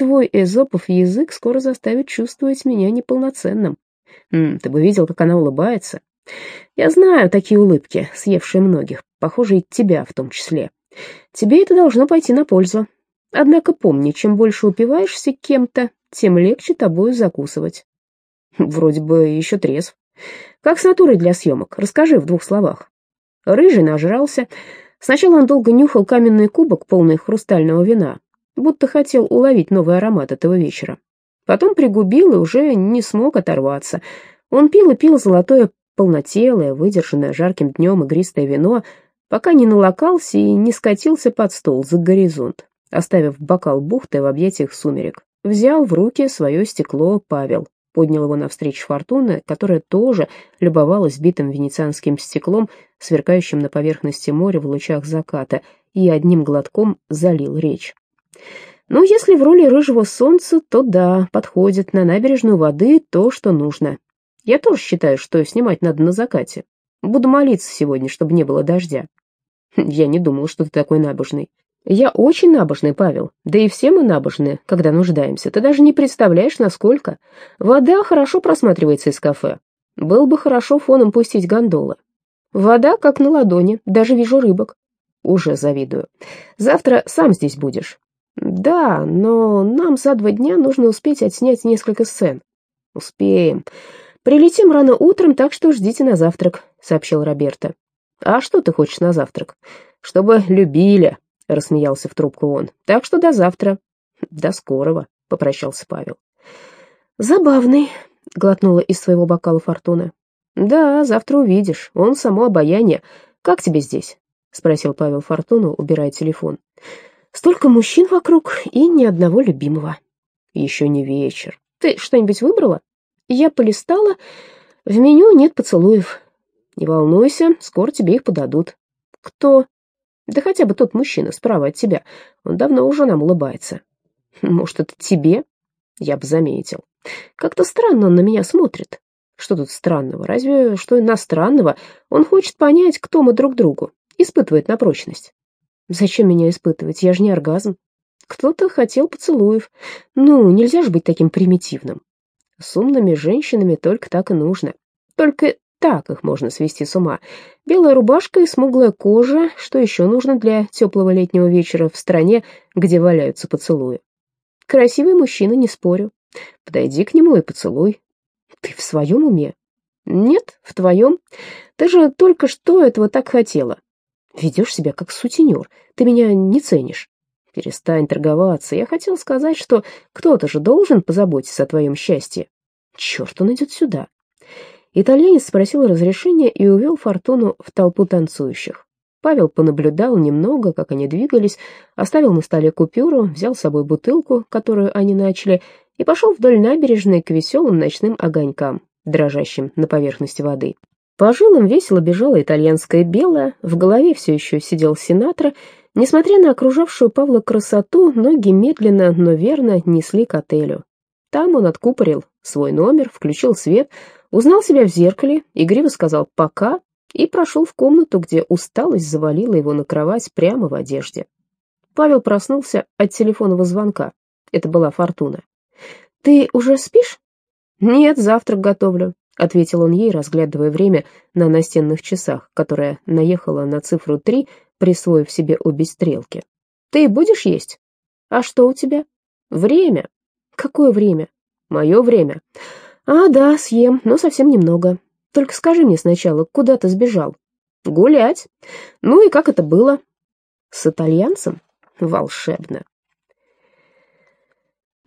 твой эзопов язык скоро заставит чувствовать меня неполноценным. М, ты бы видел, как она улыбается. Я знаю такие улыбки, съевшие многих, похоже, и тебя в том числе. Тебе это должно пойти на пользу. Однако помни, чем больше упиваешься кем-то, тем легче тобою закусывать. Вроде бы еще трезв. Как с натурой для съемок? Расскажи в двух словах. Рыжий нажрался. Сначала он долго нюхал каменный кубок, полный хрустального вина, будто хотел уловить новый аромат этого вечера. Потом пригубил и уже не смог оторваться. Он пил и пил золотое полнотелое, выдержанное жарким днем игристое вино, пока не налокался и не скатился под стол за горизонт, оставив бокал бухты в объятиях сумерек. Взял в руки свое стекло Павел, поднял его навстречу Фортуна, которая тоже любовалась битым венецианским стеклом, сверкающим на поверхности моря в лучах заката, и одним глотком залил речь. Ну, если в роли рыжего солнца, то да, подходит на набережную воды то, что нужно. Я тоже считаю, что снимать надо на закате. Буду молиться сегодня, чтобы не было дождя. Я не думал, что ты такой набожный. Я очень набожный, Павел. Да и все мы набожные, когда нуждаемся. Ты даже не представляешь, насколько. Вода хорошо просматривается из кафе. Было бы хорошо фоном пустить гондолы. Вода как на ладони, даже вижу рыбок. Уже завидую. Завтра сам здесь будешь. Да, но нам за два дня нужно успеть отснять несколько сцен. Успеем. Прилетим рано утром, так что ждите на завтрак, сообщил Роберто. А что ты хочешь на завтрак? Чтобы любили, — рассмеялся в трубку он. «Так что до завтра». «До скорого», — попрощался Павел. «Забавный», — глотнула из своего бокала Фортуна. «Да, завтра увидишь. Он само обаяние. Как тебе здесь?» — спросил Павел Фортуну, убирая телефон. «Столько мужчин вокруг и ни одного любимого». «Еще не вечер. Ты что-нибудь выбрала?» «Я полистала. В меню нет поцелуев». «Не волнуйся, скоро тебе их подадут». «Кто?» Да хотя бы тот мужчина справа от тебя. Он давно уже нам улыбается. Может, это тебе? Я бы заметил. Как-то странно он на меня смотрит. Что тут странного? Разве что иностранного? Он хочет понять, кто мы друг другу. Испытывает на прочность. Зачем меня испытывать? Я же не оргазм. Кто-то хотел поцелуев. Ну, нельзя же быть таким примитивным. С умными женщинами только так и нужно. Только так их можно свести с ума. Белая рубашка и смуглая кожа, что еще нужно для теплого летнего вечера в стране, где валяются поцелуи. Красивый мужчина, не спорю. Подойди к нему и поцелуй. Ты в своем уме? Нет, в твоем. Ты же только что этого так хотела. Ведешь себя как сутенер. Ты меня не ценишь. Перестань торговаться. Я хотел сказать, что кто-то же должен позаботиться о твоем счастье. Черт, он идет сюда. Итальянец спросил разрешения и увел Фортуну в толпу танцующих. Павел понаблюдал немного, как они двигались, оставил на столе купюру, взял с собой бутылку, которую они начали, и пошел вдоль набережной к веселым ночным огонькам, дрожащим на поверхности воды. По жилам весело бежала итальянская белая, в голове все еще сидел Синатра. Несмотря на окружавшую Павла красоту, ноги медленно, но верно несли к отелю. Там он откупорил свой номер, включил свет — Узнал себя в зеркале, игриво сказал «пока» и прошел в комнату, где усталость завалила его на кровать прямо в одежде. Павел проснулся от телефонного звонка. Это была Фортуна. «Ты уже спишь?» «Нет, завтрак готовлю», — ответил он ей, разглядывая время на настенных часах, которая наехала на цифру три, присвоив себе обе стрелки. «Ты будешь есть?» «А что у тебя?» «Время». «Какое время?» «Мое время». «А, да, съем, но совсем немного. Только скажи мне сначала, куда ты сбежал?» «Гулять. Ну и как это было?» «С итальянцем? Волшебно».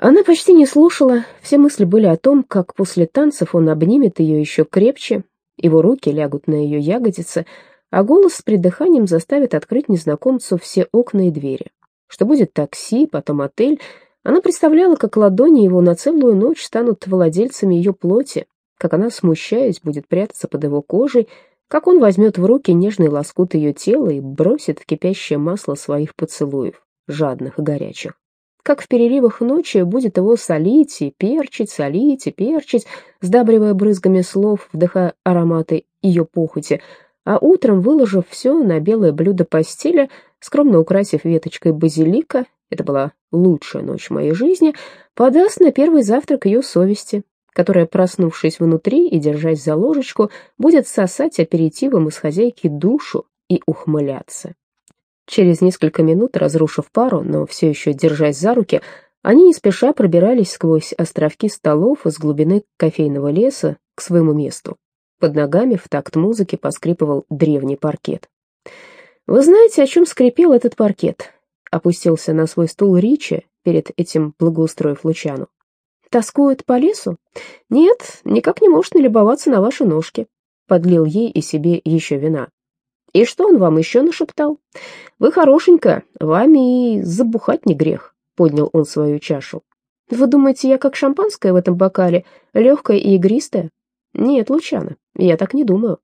Она почти не слушала, все мысли были о том, как после танцев он обнимет ее еще крепче, его руки лягут на ее ягодицы, а голос с придыханием заставит открыть незнакомцу все окна и двери. Что будет такси, потом отель, она представляла, как ладони его на целую ночь станут владельцами ее плоти, как она, смущаясь, будет прятаться под его кожей, как он возьмет в руки нежный лоскут ее тела и бросит в кипящее масло своих поцелуев, жадных и горячих. Как в переливах ночи будет его солить и перчить, солить и перчить, сдабривая брызгами слов, вдыхая ароматы ее похоти, а утром, выложив все на белое блюдо постели, скромно украсив веточкой базилика, это была лучшая ночь моей жизни, подаст на первый завтрак ее совести, которая, проснувшись внутри и держась за ложечку, будет сосать аперитивом из хозяйки душу и ухмыляться. Через несколько минут, разрушив пару, но все еще держась за руки, они не спеша пробирались сквозь островки столов из глубины кофейного леса к своему месту. Под ногами в такт музыки поскрипывал древний паркет. «Вы знаете, о чем скрипел этот паркет?» Опустился на свой стул Ричи, перед этим благоустроив Лучану. «Тоскует по лесу? Нет, никак не может налюбоваться на ваши ножки». Подлил ей и себе еще вина. «И что он вам еще нашептал? Вы хорошенько, вами и забухать не грех», — поднял он свою чашу. «Вы думаете, я как шампанское в этом бокале, легкое и игристое?» «Нет, Лучана, я так не думаю.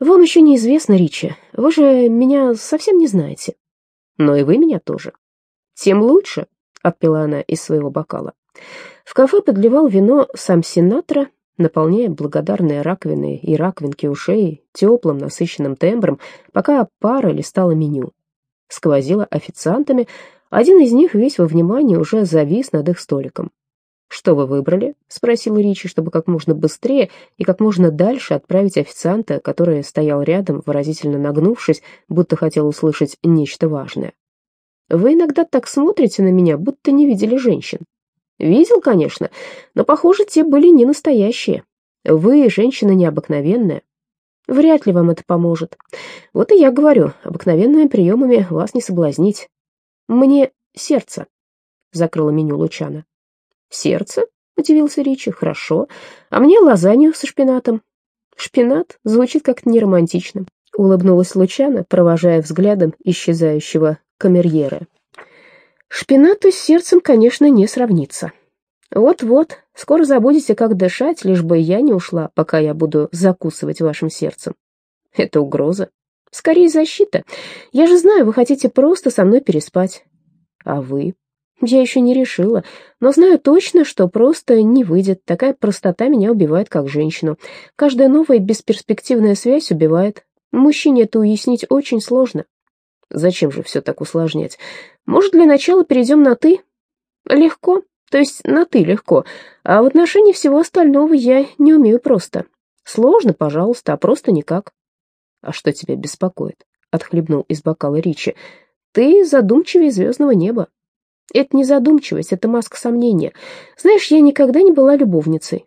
Вам еще неизвестно, Ричи, вы же меня совсем не знаете. Но и вы меня тоже. Тем лучше, — отпила она из своего бокала. В кафе подливал вино сам Синатра, наполняя благодарные раковины и раковинки ушей теплым насыщенным тембром, пока пара листала меню. Сквозила официантами, один из них весь во внимании уже завис над их столиком. «Что вы выбрали?» — спросил Ричи, чтобы как можно быстрее и как можно дальше отправить официанта, который стоял рядом, выразительно нагнувшись, будто хотел услышать нечто важное. «Вы иногда так смотрите на меня, будто не видели женщин». «Видел, конечно, но, похоже, те были не настоящие. Вы женщина необыкновенная. Вряд ли вам это поможет. Вот и я говорю, обыкновенными приемами вас не соблазнить. Мне сердце», — закрыла меню Лучана. «Сердце?» — удивился Ричи. «Хорошо. А мне лазанью со шпинатом». «Шпинат звучит как-то неромантично», — улыбнулась Лучана, провожая взглядом исчезающего камерьера. «Шпинату с сердцем, конечно, не сравнится. Вот-вот, скоро забудете, как дышать, лишь бы я не ушла, пока я буду закусывать вашим сердцем. Это угроза. Скорее защита. Я же знаю, вы хотите просто со мной переспать. А вы?» Я еще не решила, но знаю точно, что просто не выйдет. Такая простота меня убивает как женщину. Каждая новая бесперспективная связь убивает. Мужчине это уяснить очень сложно. Зачем же все так усложнять? Может, для начала перейдем на «ты»? Легко, то есть на «ты» легко, а в отношении всего остального я не умею просто. Сложно, пожалуйста, а просто никак. А что тебя беспокоит? Отхлебнул из бокала Ричи. Ты задумчивее звездного неба. Это не задумчивость, это маска сомнения. Знаешь, я никогда не была любовницей.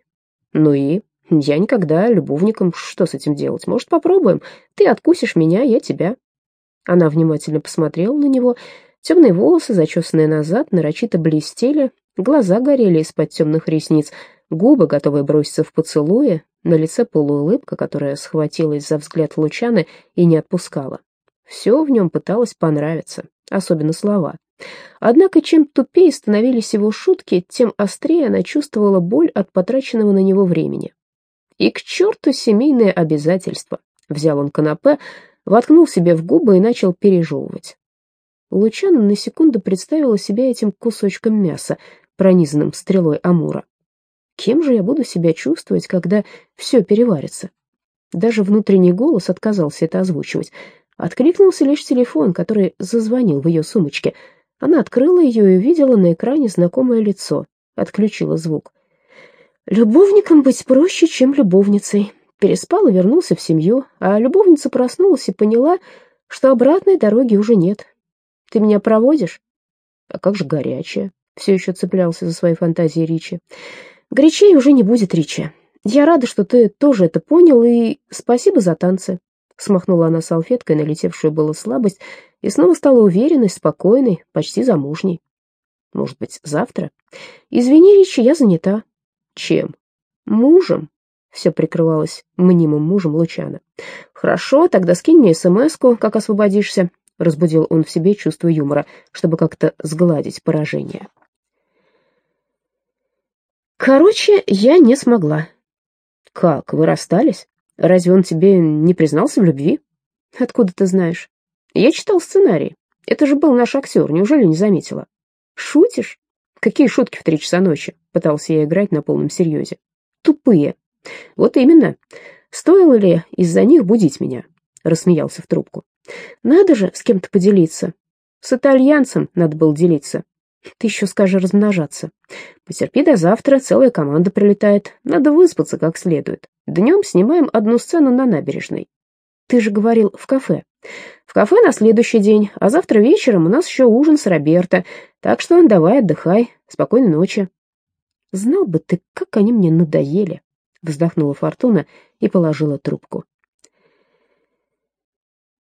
Ну и? Я никогда любовником. Что с этим делать? Может, попробуем? Ты откусишь меня, я тебя. Она внимательно посмотрела на него. Темные волосы, зачесанные назад, нарочито блестели, глаза горели из-под темных ресниц, губы, готовые броситься в поцелуе, на лице полуулыбка, которая схватилась за взгляд Лучаны и не отпускала. Все в нем пыталось понравиться, особенно слова. Однако чем тупее становились его шутки, тем острее она чувствовала боль от потраченного на него времени. И к черту семейные обязательства. Взял он канапе, воткнул себе в губы и начал пережевывать. Лучана на секунду представила себя этим кусочком мяса, пронизанным стрелой Амура. Кем же я буду себя чувствовать, когда все переварится? Даже внутренний голос отказался это озвучивать. Откликнулся лишь телефон, который зазвонил в ее сумочке — она открыла ее и увидела на экране знакомое лицо. Отключила звук. Любовником быть проще, чем любовницей. Переспал и вернулся в семью, а любовница проснулась и поняла, что обратной дороги уже нет. Ты меня проводишь? А как же горячая? Все еще цеплялся за свои фантазии Ричи. Горячей уже не будет, Ричи. Я рада, что ты тоже это понял, и спасибо за танцы. Смахнула она салфеткой налетевшую было слабость и снова стала уверенной, спокойной, почти замужней. Может быть, завтра? Извини, Ричи, я занята. Чем? Мужем. Все прикрывалось мнимым мужем Лучана. Хорошо, тогда скинь мне смс как освободишься. Разбудил он в себе чувство юмора, чтобы как-то сгладить поражение. Короче, я не смогла. Как, вы расстались? Разве он тебе не признался в любви? Откуда ты знаешь? Я читал сценарий. Это же был наш актер, неужели не заметила? Шутишь? Какие шутки в три часа ночи? Пытался я играть на полном серьезе. Тупые. Вот именно. Стоило ли из-за них будить меня? Рассмеялся в трубку. Надо же с кем-то поделиться. С итальянцем надо было делиться. Ты еще скажи размножаться. Потерпи до завтра, целая команда прилетает. Надо выспаться как следует. Днем снимаем одну сцену на набережной. Ты же говорил, в кафе. В кафе на следующий день, а завтра вечером у нас еще ужин с Роберто. Так что давай отдыхай. Спокойной ночи. Знал бы ты, как они мне надоели. Вздохнула Фортуна и положила трубку.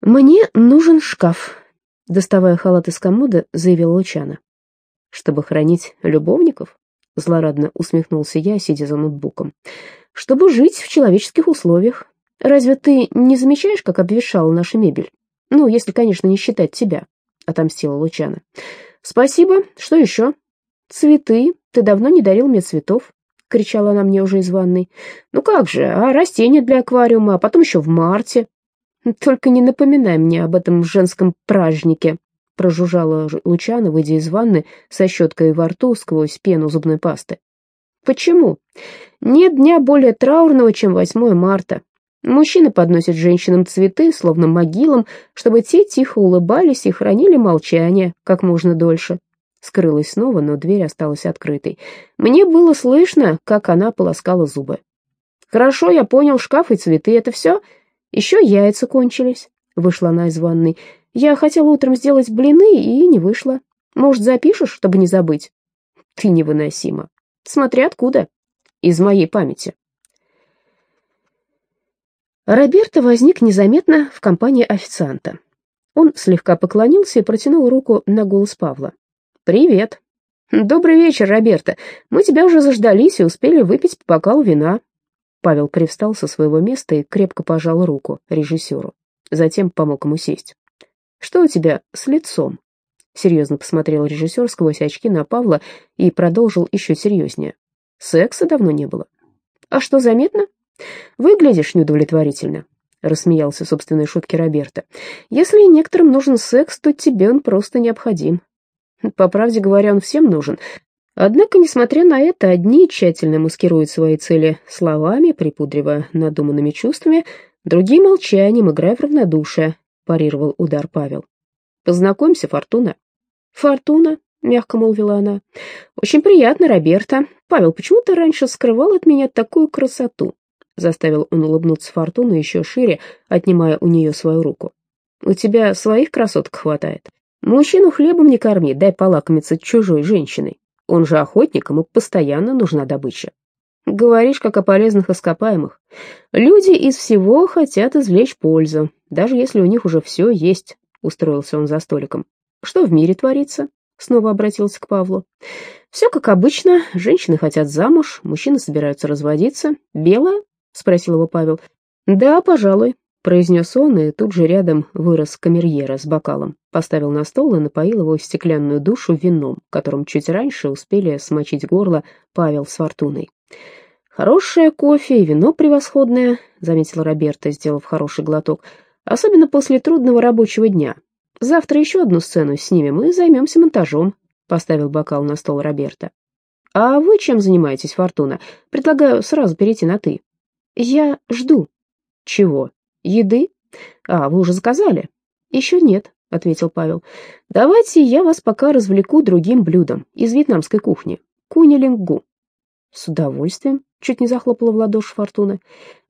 «Мне нужен шкаф», — доставая халат из комода, заявила Лучана. «Чтобы хранить любовников?» — злорадно усмехнулся я, сидя за ноутбуком. «Чтобы жить в человеческих условиях. Разве ты не замечаешь, как обветшала наша мебель? Ну, если, конечно, не считать тебя», — отомстила Лучана. «Спасибо. Что еще?» «Цветы. Ты давно не дарил мне цветов», — кричала она мне уже из ванной. «Ну как же, а растения для аквариума, а потом еще в марте». «Только не напоминай мне об этом женском празднике», — прожужжала Лучана, выйдя из ванны со щеткой во рту сквозь пену зубной пасты. «Почему? Нет дня более траурного, чем 8 марта. Мужчины подносят женщинам цветы, словно могилам, чтобы те тихо улыбались и хранили молчание как можно дольше». Скрылась снова, но дверь осталась открытой. Мне было слышно, как она полоскала зубы. «Хорошо, я понял, шкаф и цветы — это все?» Еще яйца кончились. Вышла она из ванной. Я хотела утром сделать блины и не вышла. Может, запишешь, чтобы не забыть? Ты невыносима. Смотри откуда. Из моей памяти. Роберто возник незаметно в компании официанта. Он слегка поклонился и протянул руку на голос Павла. «Привет». «Добрый вечер, Роберто. Мы тебя уже заждались и успели выпить по бокалу вина. Павел привстал со своего места и крепко пожал руку режиссеру. Затем помог ему сесть. «Что у тебя с лицом?» Серьезно посмотрел режиссер сквозь очки на Павла и продолжил еще серьезнее. «Секса давно не было». «А что, заметно?» «Выглядишь неудовлетворительно», — рассмеялся собственной шутки Роберта. «Если некоторым нужен секс, то тебе он просто необходим». «По правде говоря, он всем нужен, Однако, несмотря на это, одни тщательно маскируют свои цели словами, припудривая надуманными чувствами, другие молчанием, играя в равнодушие, парировал удар Павел. «Познакомься, Фортуна». «Фортуна», — мягко молвила она. «Очень приятно, Роберта. Павел, почему ты раньше скрывал от меня такую красоту?» Заставил он улыбнуться Фортуну еще шире, отнимая у нее свою руку. «У тебя своих красоток хватает. Мужчину хлебом не корми, дай полакомиться чужой женщиной. Он же охотник, ему постоянно нужна добыча. Говоришь, как о полезных ископаемых. Люди из всего хотят извлечь пользу, даже если у них уже все есть, устроился он за столиком. Что в мире творится? Снова обратился к Павлу. Все как обычно, женщины хотят замуж, мужчины собираются разводиться. Белая? Спросил его Павел. Да, пожалуй, произнес он, и тут же рядом вырос камерьера с бокалом, поставил на стол и напоил его стеклянную душу вином, которым чуть раньше успели смочить горло Павел с Фортуной. «Хорошее кофе и вино превосходное», — заметил Роберто, сделав хороший глоток, «особенно после трудного рабочего дня. Завтра еще одну сцену снимем и займемся монтажом», — поставил бокал на стол Роберто. «А вы чем занимаетесь, Фортуна? Предлагаю сразу перейти на «ты». «Я жду». «Чего?» Еды? А, вы уже заказали? Еще нет, ответил Павел. Давайте я вас пока развлеку другим блюдом из вьетнамской кухни. Кунилингу. С удовольствием, чуть не захлопала в ладоши Фортуна.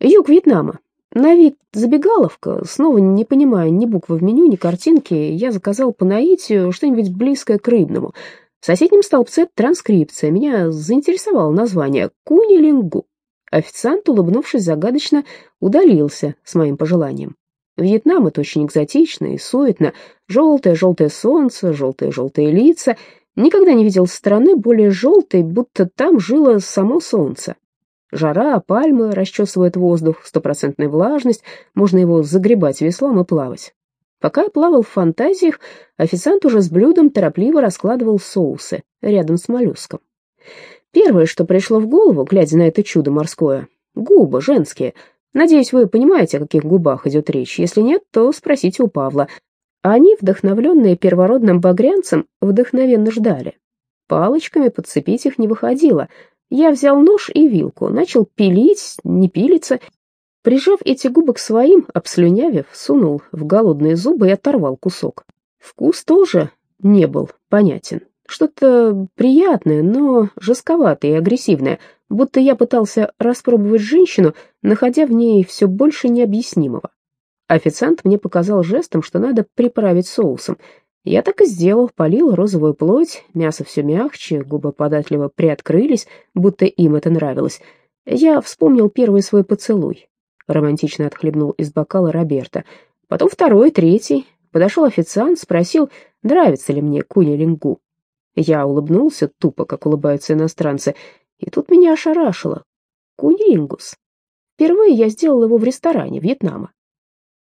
Юг Вьетнама. На вид забегаловка, снова не понимая ни буквы в меню, ни картинки, я заказал по наитию что-нибудь близкое к рыбному. В соседнем столбце транскрипция. Меня заинтересовало название Кунилингу. Официант, улыбнувшись загадочно, удалился с моим пожеланием. Вьетнам — это очень экзотично и суетно. Желтое-желтое солнце, желтые-желтые лица. Никогда не видел страны более желтой, будто там жило само солнце. Жара, пальмы расчесывают воздух, стопроцентная влажность, можно его загребать веслом и плавать. Пока я плавал в фантазиях, официант уже с блюдом торопливо раскладывал соусы рядом с моллюском. Первое, что пришло в голову, глядя на это чудо морское — губы женские. Надеюсь, вы понимаете, о каких губах идет речь. Если нет, то спросите у Павла. Они, вдохновленные первородным багрянцем, вдохновенно ждали. Палочками подцепить их не выходило. Я взял нож и вилку, начал пилить, не пилиться. Прижав эти губы к своим, обслюнявив, сунул в голодные зубы и оторвал кусок. Вкус тоже не был понятен. Что-то приятное, но жестковатое и агрессивное, будто я пытался распробовать женщину, находя в ней все больше необъяснимого. Официант мне показал жестом, что надо приправить соусом. Я так и сделал, полил розовую плоть, мясо все мягче, губы податливо приоткрылись, будто им это нравилось. Я вспомнил первый свой поцелуй. Романтично отхлебнул из бокала Роберта. Потом второй, третий. Подошел официант, спросил, нравится ли мне куни-лингу. Я улыбнулся, тупо, как улыбаются иностранцы, и тут меня ошарашило. Кунилингус. Впервые я сделал его в ресторане Вьетнама.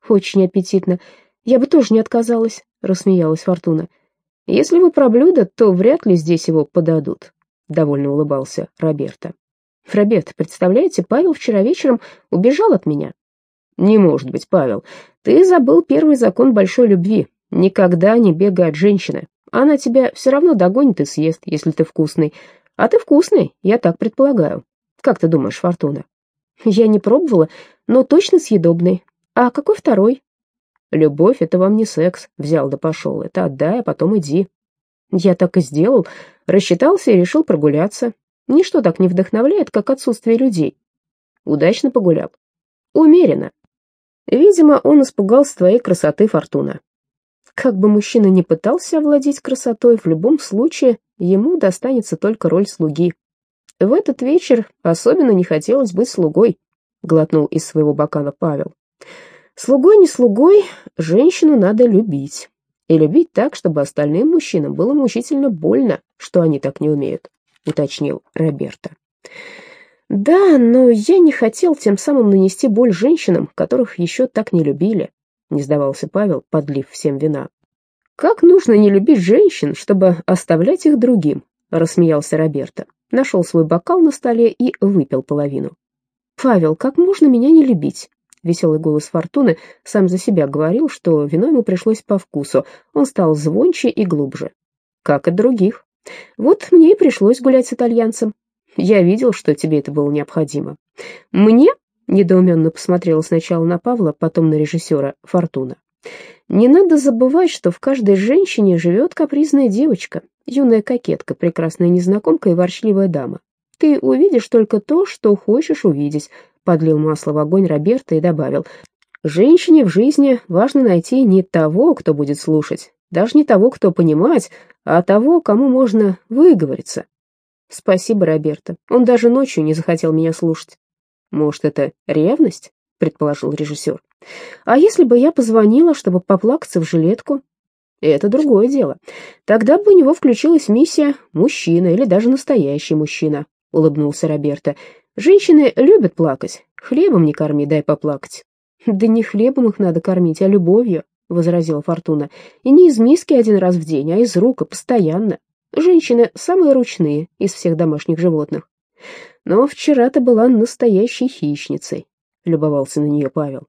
Очень аппетитно. Я бы тоже не отказалась, рассмеялась Фортуна. Если вы про блюдо, то вряд ли здесь его подадут, довольно улыбался Роберто. Роберт, представляете, Павел вчера вечером убежал от меня. Не может быть, Павел. Ты забыл первый закон большой любви. Никогда не бегай от женщины. Она тебя все равно догонит и съест, если ты вкусный. А ты вкусный, я так предполагаю. Как ты думаешь, Фортуна? Я не пробовала, но точно съедобный. А какой второй? Любовь — это вам не секс. Взял да пошел. Это отдай, а потом иди. Я так и сделал. Рассчитался и решил прогуляться. Ничто так не вдохновляет, как отсутствие людей. Удачно погулял. Умеренно. Видимо, он испугался твоей красоты, Фортуна. Как бы мужчина ни пытался овладеть красотой, в любом случае ему достанется только роль слуги. В этот вечер особенно не хотелось быть слугой, глотнул из своего бокала Павел. Слугой не слугой, женщину надо любить. И любить так, чтобы остальным мужчинам было мучительно больно, что они так не умеют, уточнил Роберто. Да, но я не хотел тем самым нанести боль женщинам, которых еще так не любили. — не сдавался Павел, подлив всем вина. «Как нужно не любить женщин, чтобы оставлять их другим?» — рассмеялся Роберто. Нашел свой бокал на столе и выпил половину. «Павел, как можно меня не любить?» Веселый голос Фортуны сам за себя говорил, что вино ему пришлось по вкусу. Он стал звонче и глубже. «Как от других. Вот мне и пришлось гулять с итальянцем. Я видел, что тебе это было необходимо. Мне Недоуменно посмотрела сначала на Павла, потом на режиссера Фортуна. Не надо забывать, что в каждой женщине живет капризная девочка, юная кокетка, прекрасная незнакомка и ворчливая дама. Ты увидишь только то, что хочешь увидеть, подлил масло в огонь Роберта и добавил. Женщине в жизни важно найти не того, кто будет слушать, даже не того, кто понимать, а того, кому можно выговориться. Спасибо, Роберта. Он даже ночью не захотел меня слушать. Может, это ревность? предположил режиссер. А если бы я позвонила, чтобы поплакаться в жилетку? Это другое дело. Тогда бы у него включилась миссия «мужчина» или даже «настоящий мужчина», — улыбнулся Роберто. «Женщины любят плакать. Хлебом не корми, дай поплакать». «Да не хлебом их надо кормить, а любовью», — возразила Фортуна. «И не из миски один раз в день, а из рук, постоянно. Женщины самые ручные из всех домашних животных. Но вчера ты была настоящей хищницей, любовался на нее Павел.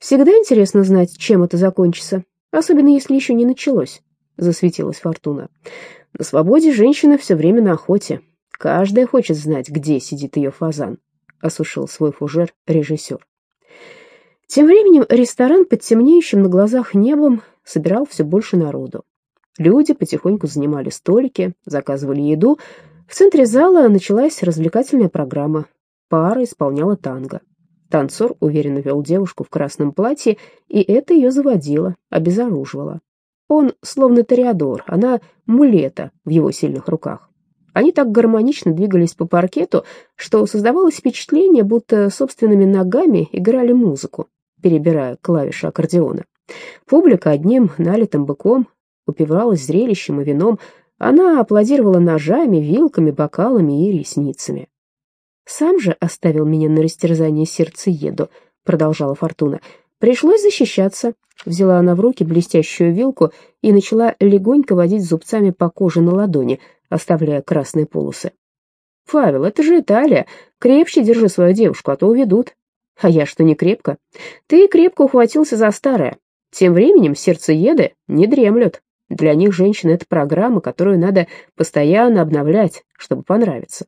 Всегда интересно знать, чем это закончится, особенно если еще не началось, засветилась Фортуна. На свободе женщина все время на охоте. Каждая хочет знать, где сидит ее фазан, осушил свой фужер режиссер. Тем временем ресторан под темнеющим на глазах небом собирал все больше народу. Люди потихоньку занимали столики, заказывали еду, в центре зала началась развлекательная программа. Пара исполняла танго. Танцор уверенно вел девушку в красном платье, и это ее заводило, обезоруживало. Он словно ториадор, она мулета в его сильных руках. Они так гармонично двигались по паркету, что создавалось впечатление, будто собственными ногами играли музыку, перебирая клавиши аккордеона. Публика одним налитым быком упивалась зрелищем и вином, она аплодировала ножами, вилками, бокалами и ресницами. «Сам же оставил меня на растерзание сердцееду», — продолжала Фортуна. «Пришлось защищаться». Взяла она в руки блестящую вилку и начала легонько водить зубцами по коже на ладони, оставляя красные полосы. «Павел, это же Италия. Крепче держи свою девушку, а то уведут». «А я что, не крепко?» «Ты крепко ухватился за старое. Тем временем сердцееды не дремлют». Для них женщина — это программа, которую надо постоянно обновлять, чтобы понравиться.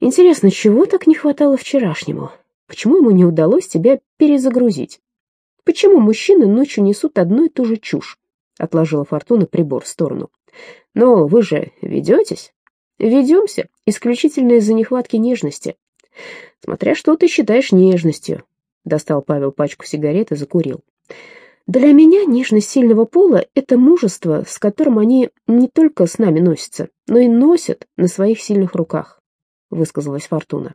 Интересно, чего так не хватало вчерашнему? Почему ему не удалось тебя перезагрузить? Почему мужчины ночью несут одну и ту же чушь? Отложила Фортуна прибор в сторону. Но вы же ведетесь? Ведемся исключительно из-за нехватки нежности. Смотря что ты считаешь нежностью. Достал Павел пачку сигарет и закурил. Для меня нежность сильного пола — это мужество, с которым они не только с нами носятся, но и носят на своих сильных руках, высказалась Фортуна.